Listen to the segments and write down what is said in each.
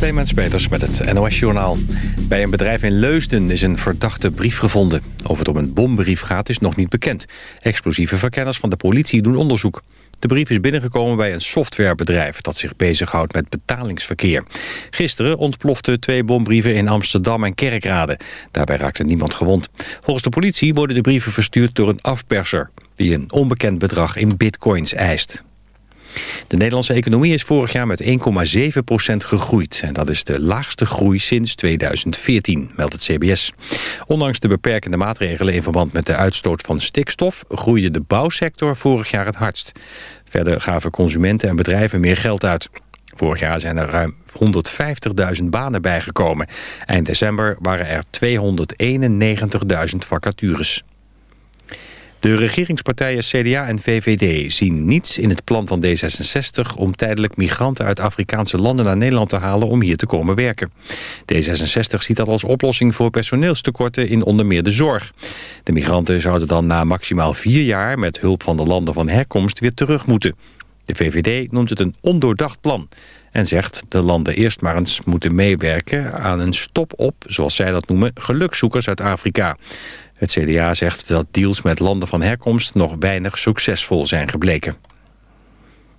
Clemens Peters met het NOS-journaal. Bij een bedrijf in Leusden is een verdachte brief gevonden. Of het om een bombrief gaat is nog niet bekend. Explosieve verkenners van de politie doen onderzoek. De brief is binnengekomen bij een softwarebedrijf... dat zich bezighoudt met betalingsverkeer. Gisteren ontploften twee bombrieven in Amsterdam en Kerkrade. Daarbij raakte niemand gewond. Volgens de politie worden de brieven verstuurd door een afperser... die een onbekend bedrag in bitcoins eist. De Nederlandse economie is vorig jaar met 1,7% gegroeid. En dat is de laagste groei sinds 2014, meldt het CBS. Ondanks de beperkende maatregelen in verband met de uitstoot van stikstof... groeide de bouwsector vorig jaar het hardst. Verder gaven consumenten en bedrijven meer geld uit. Vorig jaar zijn er ruim 150.000 banen bijgekomen. Eind december waren er 291.000 vacatures. De regeringspartijen CDA en VVD zien niets in het plan van D66... om tijdelijk migranten uit Afrikaanse landen naar Nederland te halen om hier te komen werken. D66 ziet dat als oplossing voor personeelstekorten in onder meer de zorg. De migranten zouden dan na maximaal vier jaar met hulp van de landen van herkomst weer terug moeten. De VVD noemt het een ondoordacht plan en zegt de landen eerst maar eens moeten meewerken aan een stop op, zoals zij dat noemen, gelukzoekers uit Afrika. Het CDA zegt dat deals met landen van herkomst nog weinig succesvol zijn gebleken.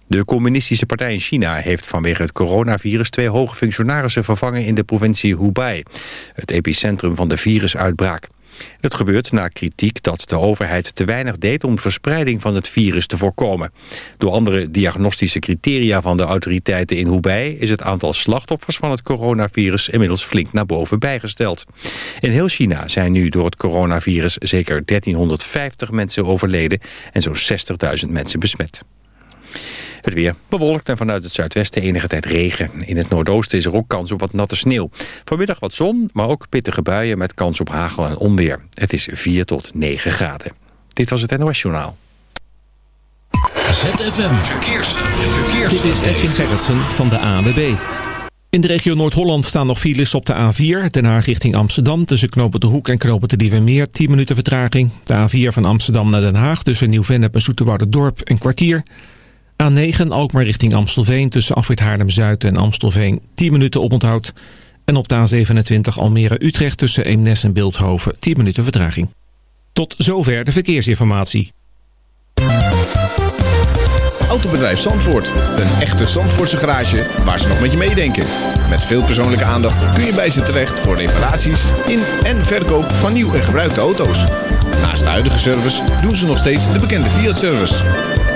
De communistische partij in China heeft vanwege het coronavirus... twee hoge functionarissen vervangen in de provincie Hubei... het epicentrum van de virusuitbraak. Het gebeurt na kritiek dat de overheid te weinig deed om verspreiding van het virus te voorkomen. Door andere diagnostische criteria van de autoriteiten in Hubei is het aantal slachtoffers van het coronavirus inmiddels flink naar boven bijgesteld. In heel China zijn nu door het coronavirus zeker 1350 mensen overleden en zo'n 60.000 mensen besmet. Het weer bewolkt en vanuit het zuidwesten enige tijd regen. In het noordoosten is er ook kans op wat natte sneeuw. Vanmiddag wat zon, maar ook pittige buien met kans op hagel en onweer. Het is 4 tot 9 graden. Dit was het NOS Journaal. ZFM Verkeers. Verkeers. Dit is Edwin Gerritsen van de ANWB. In de regio Noord-Holland staan nog files op de A4. Den Haag richting Amsterdam tussen Knopen de Hoek en Knopen de Dievenmeer. 10 minuten vertraging. De A4 van Amsterdam naar Den Haag tussen Nieuw-Vennep en Dorp een kwartier. A9 Alkmaar richting Amstelveen tussen Afrit Haarlem-Zuid en Amstelveen 10 minuten oponthoud. En op de A27 Almere-Utrecht tussen Eemnes en Beeldhoven 10 minuten vertraging. Tot zover de verkeersinformatie. Autobedrijf Zandvoort. Een echte Zandvoortse garage waar ze nog met je meedenken. Met veel persoonlijke aandacht kun je bij ze terecht voor reparaties in en verkoop van nieuw en gebruikte auto's. Naast de huidige service doen ze nog steeds de bekende Fiat-service.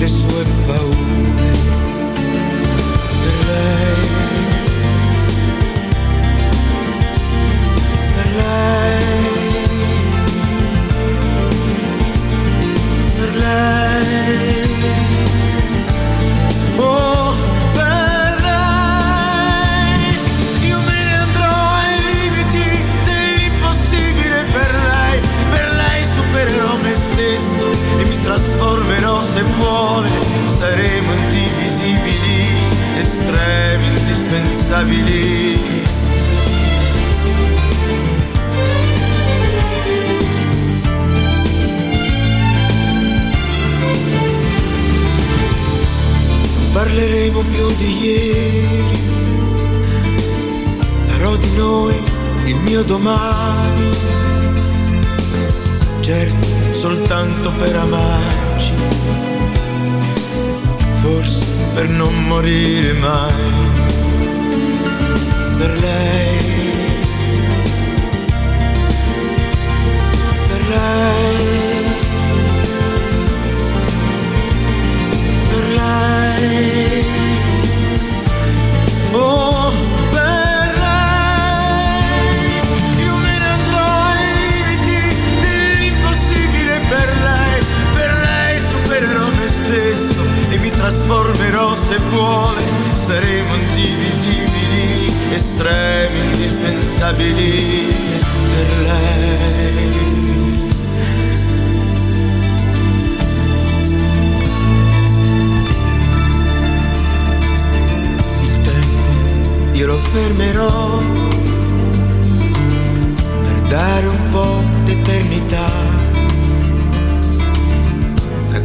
to slip away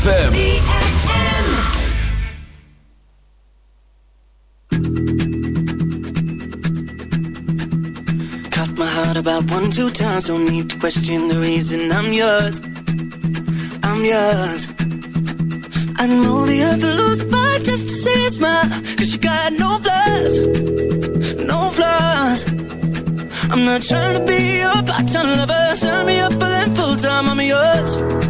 ZFM. Cut my heart about one, two times. Don't need to question the reason I'm yours. I'm yours. I know the other lose a fight just to see you smile. Cause you got no flaws, no flaws. I'm not trying to be your part-time lover. Sign me up for them full-time, I'm yours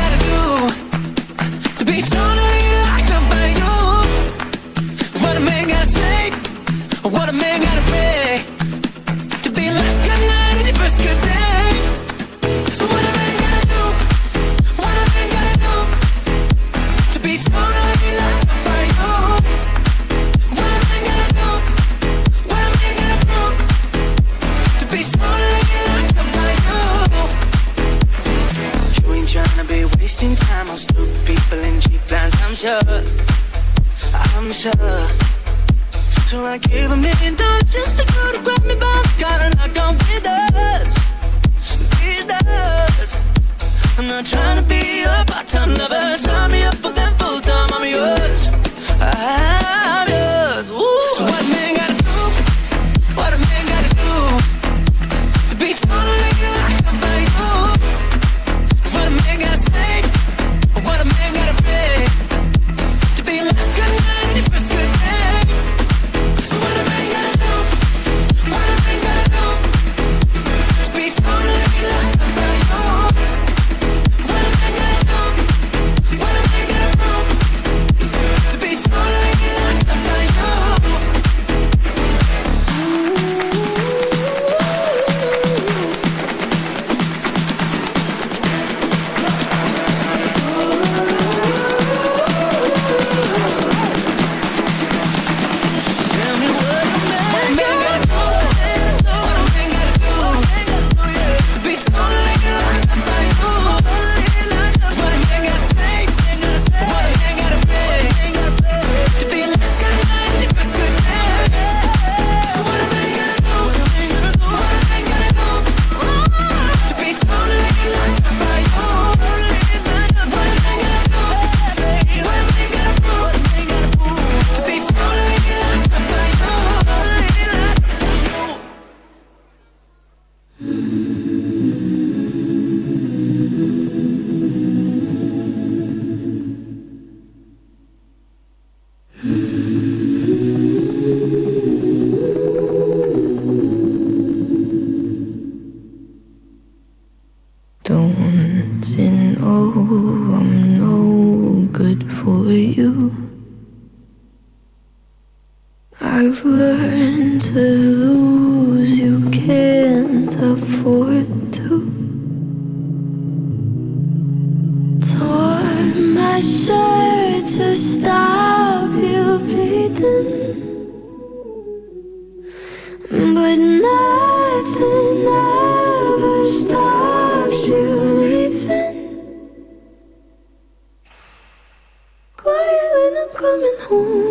trying to for you. I've learned to lose, you can't afford. 痛。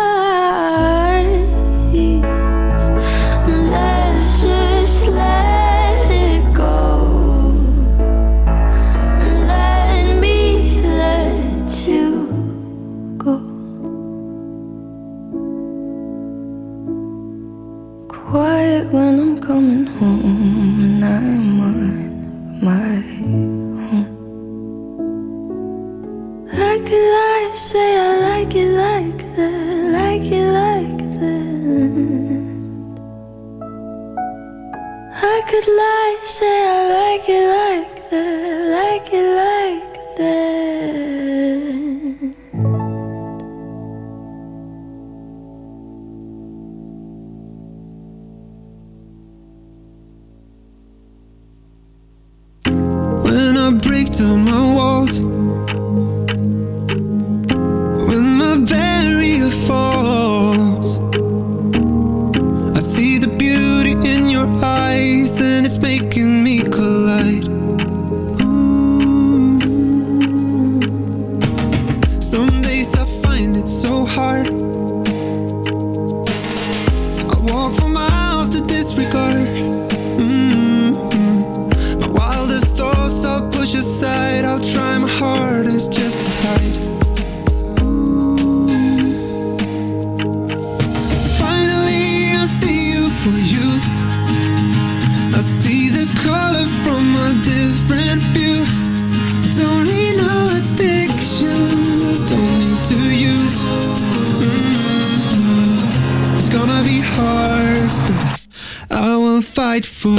fight for me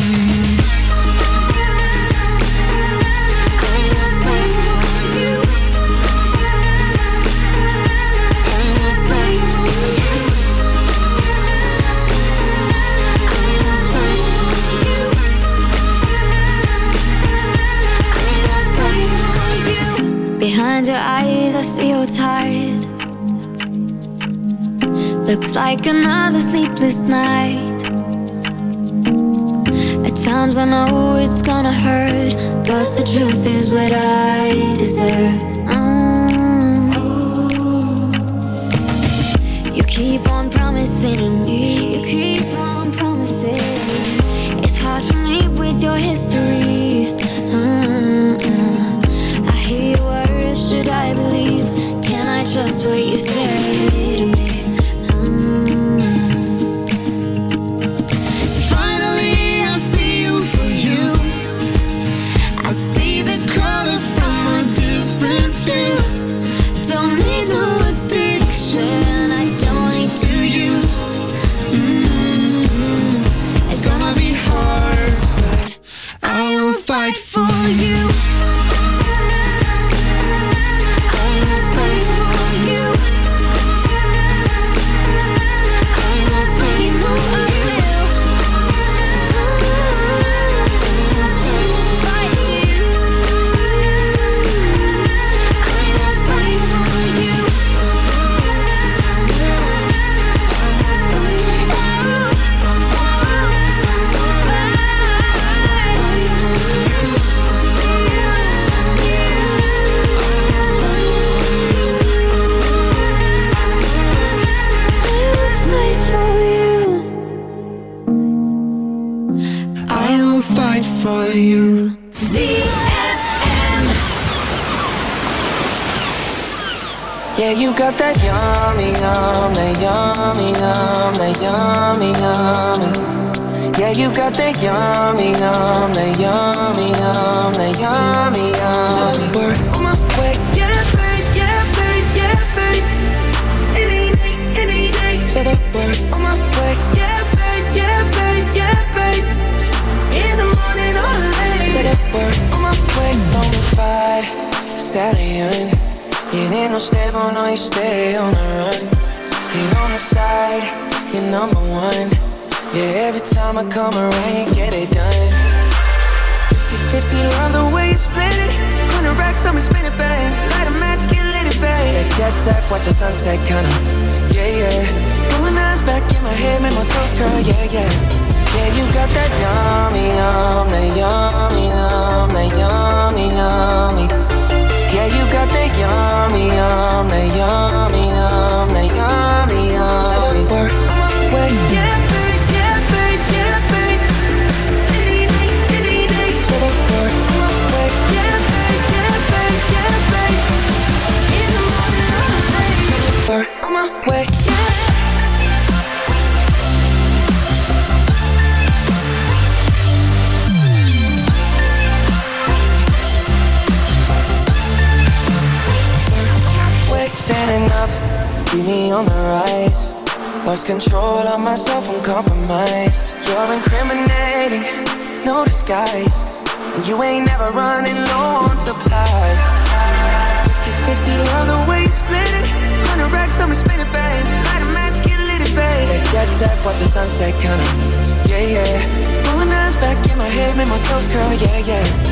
Behind your eyes, I see you're tired. Looks like another sleepless night. At times I know it's gonna hurt, but the truth is what I deserve. You got that yummy, yum, that yummy, yum, that yummy, yummy. Word on my way, yeah, babe, yeah, babe, yeah, babe. Any day, any day. Say the word on my way, yeah, babe, yeah, babe, yeah, babe. In the morning or late. Say the word on my way, bonafide stallion. You ain't no stable, no, you stay on the run. You on the side, you're number one. Yeah, every time I come around, you get it done. 50 50, love the way you split it. 100 racks on me, spin it, babe. Light a match, get lit, it, babe. That jet set, watch the sunset, kinda. Yeah, yeah. Rolling eyes back in my head, make my toes curl, yeah, yeah. Yeah, you got that yummy, yum, that yummy, yum, that yummy, yummy. Yeah, you got that yummy, yum, that yummy, yum, that yummy, yummy. Word on my way, yeah, babe, yeah, standing up, keep me on the rise. Lost control of myself, I'm compromised. You're incriminating, no disguise. And you ain't never running low on supplies. 50 50, love the way you split it. 100 racks on me, spin it, babe. Light a match, get lit, it, babe. That jet set, watch the sunset, kinda. Yeah, yeah. Rolling eyes back in my head, make my toes curl, yeah, yeah.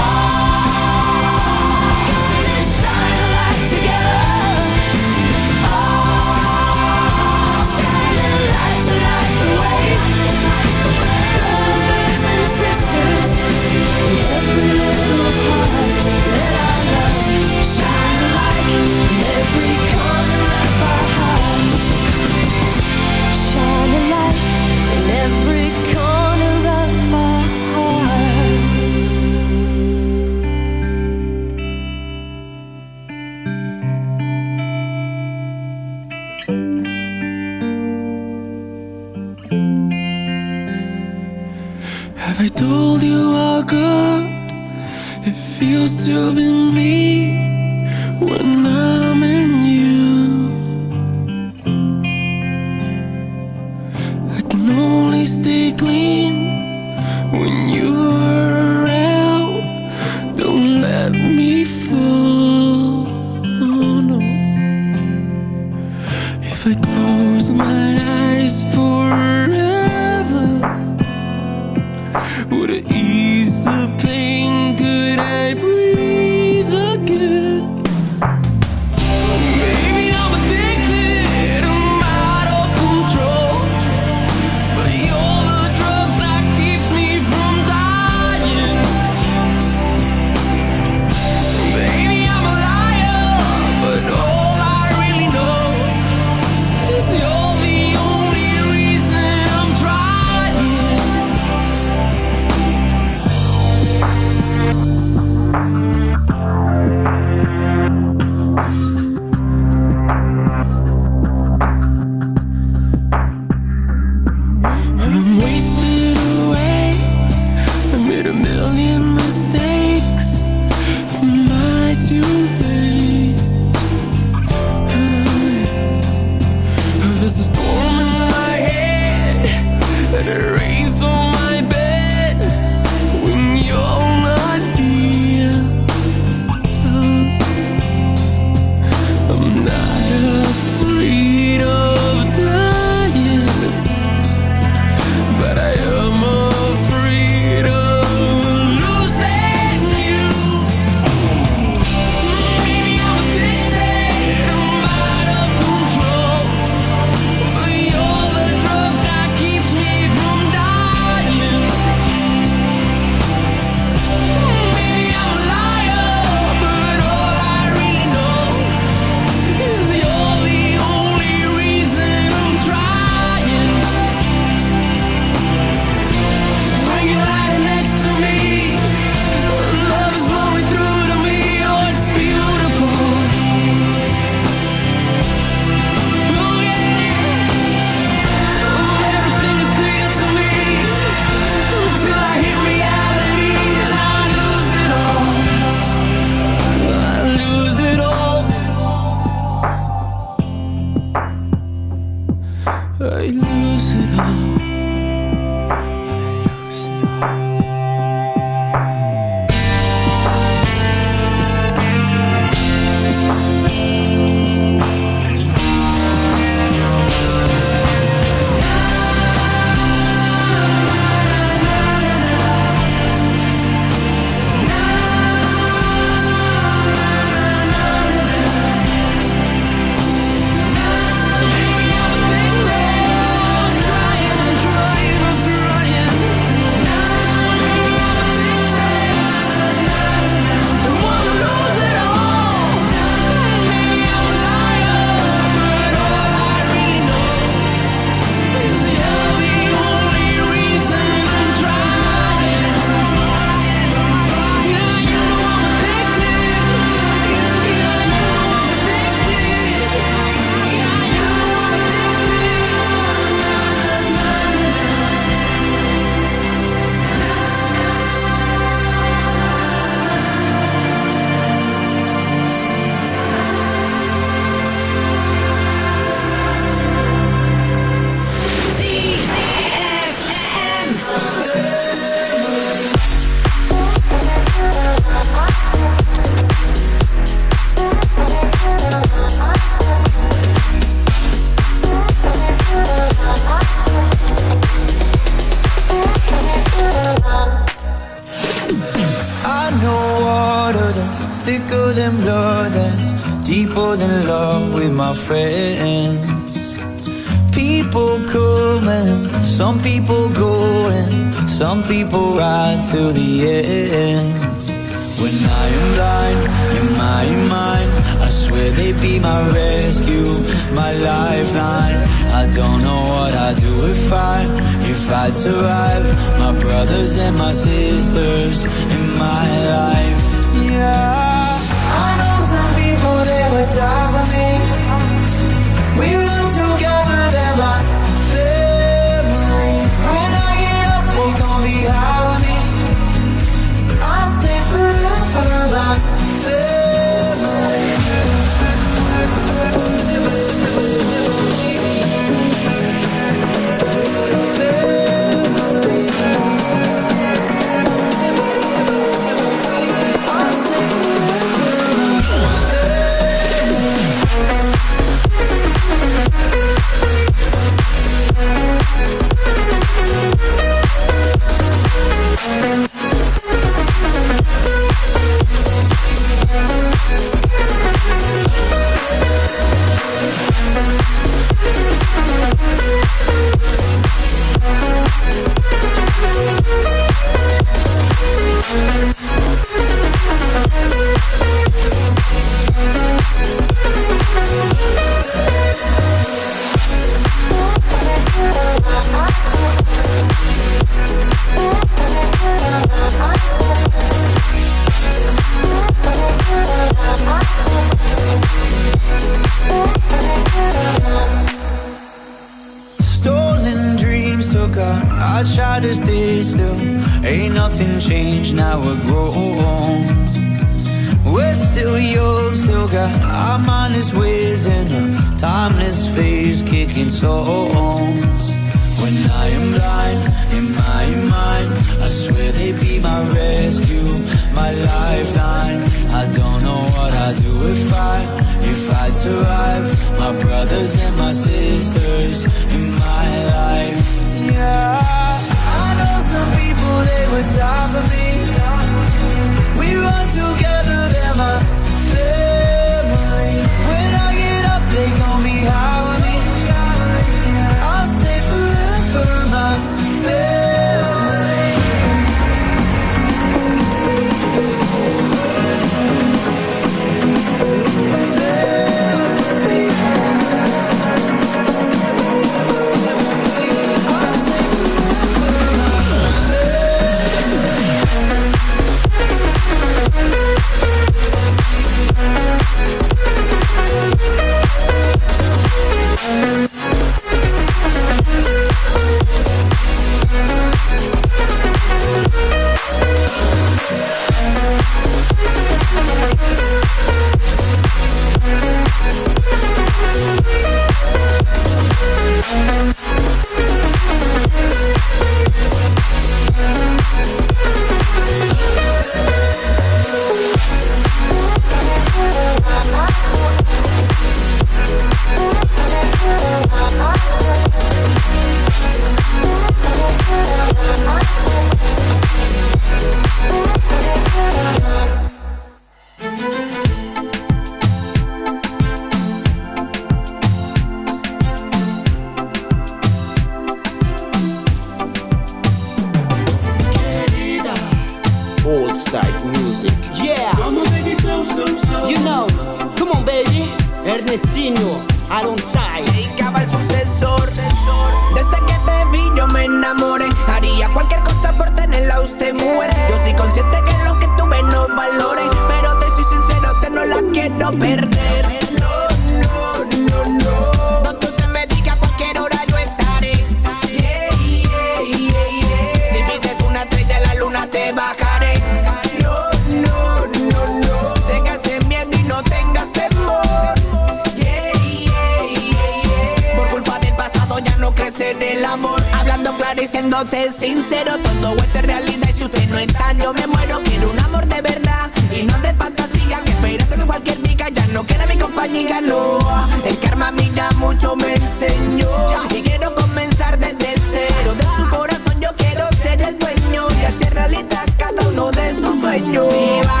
el amor Hablando claro y siéndote sincero. Todo esto es realidad y si usted no está Yo me muero, quiero un amor de verdad Y no de fantasía. Que esperando que cualquier día Ya no queda mi compañía, no. El karma a mí ya mucho me enseñó Y quiero comenzar desde cero. De su corazón yo quiero ser el dueño Y hacer realidad cada uno de sus sueños. Viva,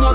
no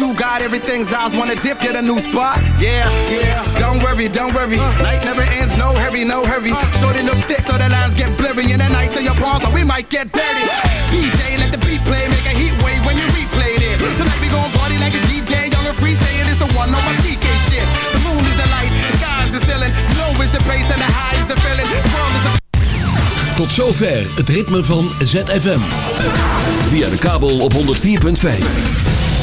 you, got everything's eyes. Wanna dip, get a new spot? Yeah, yeah. Don't worry, don't worry. Uh. Night never ends, no hurry, no hurry. Uh. Shorty look thick, so the lines get blurry. And the nights in your palms, so we might get dirty. DJ, let the beat play, make a heat wave when you replay this. Tonight we gon' party like it's D-Day, young and free, saying it's the one on my CK shit. The moon is the light, the sky's the ceiling. Low is the bass and the high is the feeling. The world is the... Tot zover het ritme van ZFM. Via de kabel op 104.5.